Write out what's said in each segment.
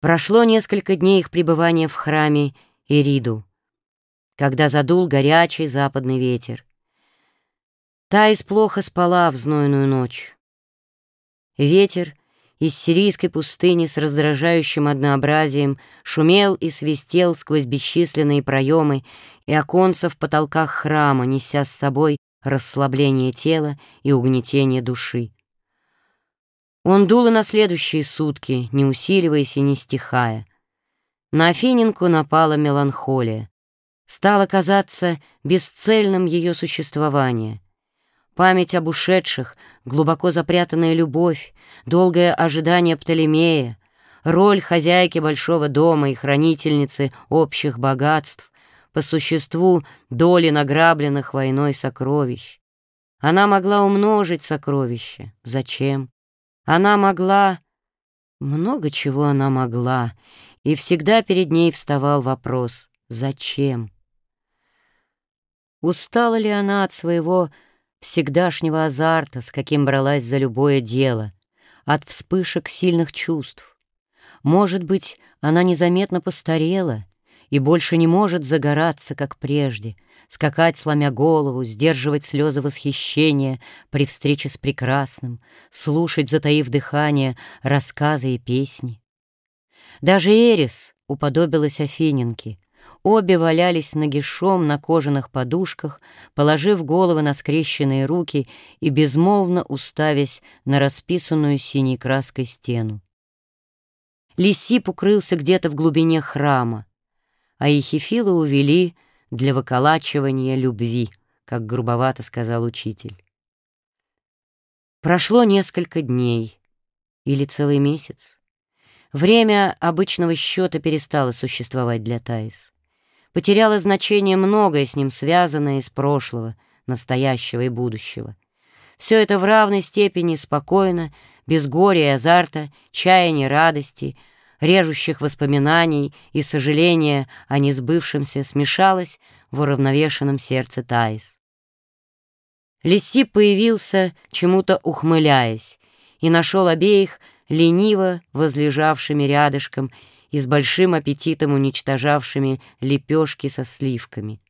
Прошло несколько дней их пребывания в храме Ириду, когда задул горячий западный ветер. Таис плохо спала в знойную ночь. Ветер из сирийской пустыни с раздражающим однообразием шумел и свистел сквозь бесчисленные проемы и оконца в потолках храма, неся с собой расслабление тела и угнетение души. Он дул и на следующие сутки, не усиливаясь и не стихая. На Афининку напала меланхолия. Стало казаться бесцельным ее существование. Память об ушедших, глубоко запрятанная любовь, долгое ожидание Птолемея, роль хозяйки большого дома и хранительницы общих богатств, по существу доли награбленных войной сокровищ. Она могла умножить сокровища. Зачем? Она могла... Много чего она могла, и всегда перед ней вставал вопрос «Зачем?». Устала ли она от своего всегдашнего азарта, с каким бралась за любое дело, от вспышек сильных чувств? Может быть, она незаметно постарела и больше не может загораться, как прежде, скакать, сломя голову, сдерживать слезы восхищения при встрече с прекрасным, слушать, затаив дыхание, рассказы и песни. Даже Эрис уподобилась Афиненке. Обе валялись нагишом на кожаных подушках, положив головы на скрещенные руки и безмолвно уставясь на расписанную синей краской стену. Лисип укрылся где-то в глубине храма, а Ехефила увели для выколачивания любви, как грубовато сказал учитель. Прошло несколько дней или целый месяц. Время обычного счета перестало существовать для Таис. Потеряло значение многое с ним связанное из прошлого, настоящего и будущего. Все это в равной степени спокойно, без горя и азарта, чаяния, радости — режущих воспоминаний и сожаления о несбывшемся смешалось в уравновешенном сердце Таис. Лиси появился, чему-то ухмыляясь, и нашел обеих лениво возлежавшими рядышком и с большим аппетитом уничтожавшими лепешки со сливками.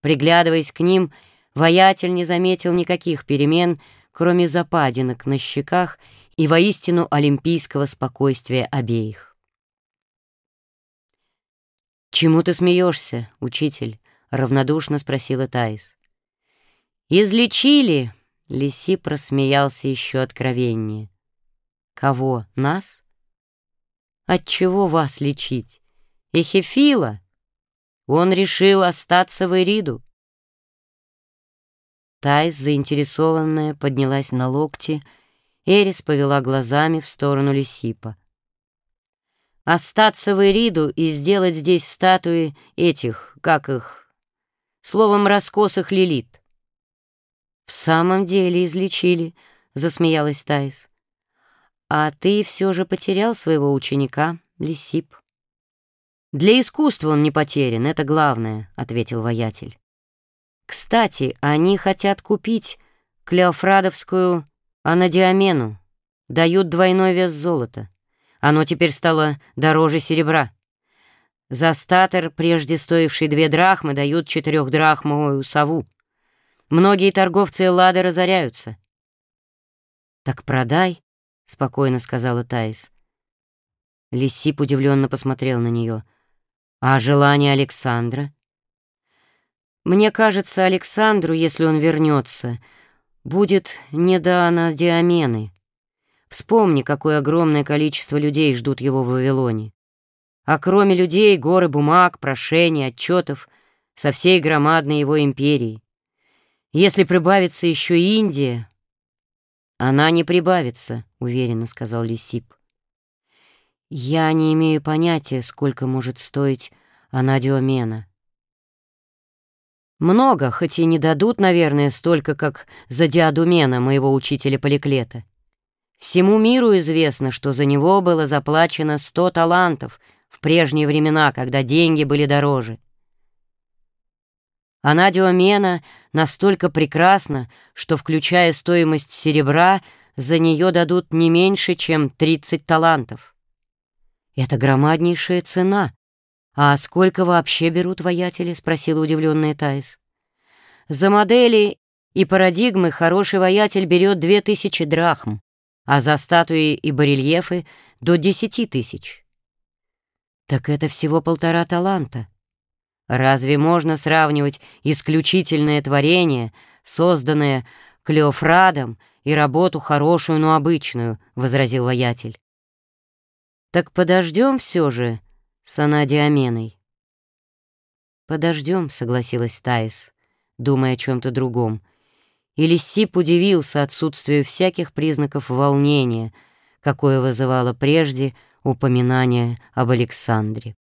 Приглядываясь к ним, воятель не заметил никаких перемен, кроме западинок на щеках и воистину олимпийского спокойствия обеих. «Чему ты смеешься, учитель?» — равнодушно спросила Таис. «Излечили!» — Лиси просмеялся еще откровеннее. «Кого? Нас? От чего вас лечить? Эхефила? Он решил остаться в Эриду». Тайс, заинтересованная, поднялась на локти Эрис повела глазами в сторону Лисипа. «Остаться в Эриду и сделать здесь статуи этих, как их, словом, раскосых лилит». «В самом деле излечили», — засмеялась Таис. «А ты все же потерял своего ученика, Лисип». «Для искусства он не потерян, это главное», — ответил воятель. «Кстати, они хотят купить Клеофрадовскую а на Диамену дают двойной вес золота. Оно теперь стало дороже серебра. За статер, прежде стоивший две драхмы, дают четырехдрахмовую сову. Многие торговцы Эллады разоряются. «Так продай», — спокойно сказала Таис. Лисип удивленно посмотрел на нее. «А желание Александра?» «Мне кажется, Александру, если он вернется, будет не до анадиамены. Вспомни, какое огромное количество людей ждут его в Вавилоне. А кроме людей горы бумаг, прошений, отчетов со всей громадной его империи. Если прибавится еще Индия... Она не прибавится, уверенно сказал Лисип. Я не имею понятия, сколько может стоить Анадиомена. Много, хоть и не дадут, наверное, столько, как за Диадумена, моего учителя Поликлета. Всему миру известно, что за него было заплачено сто талантов в прежние времена, когда деньги были дороже. Она Диомена настолько прекрасна, что, включая стоимость серебра, за нее дадут не меньше, чем 30 талантов. Это громаднейшая цена. А сколько вообще берут воятели? спросила удивленная Таис. За модели и парадигмы хороший воятель берет две тысячи драхм, а за статуи и барельефы — до десяти тысяч. Так это всего полтора таланта. Разве можно сравнивать исключительное творение, созданное Клеофрадом, и работу хорошую, но обычную, — возразил воятель. Так подождем все же с Анадиаменой. Подождем, согласилась Таис, думая о чем-то другом. И Лисип удивился отсутствию всяких признаков волнения, какое вызывало прежде упоминание об Александре.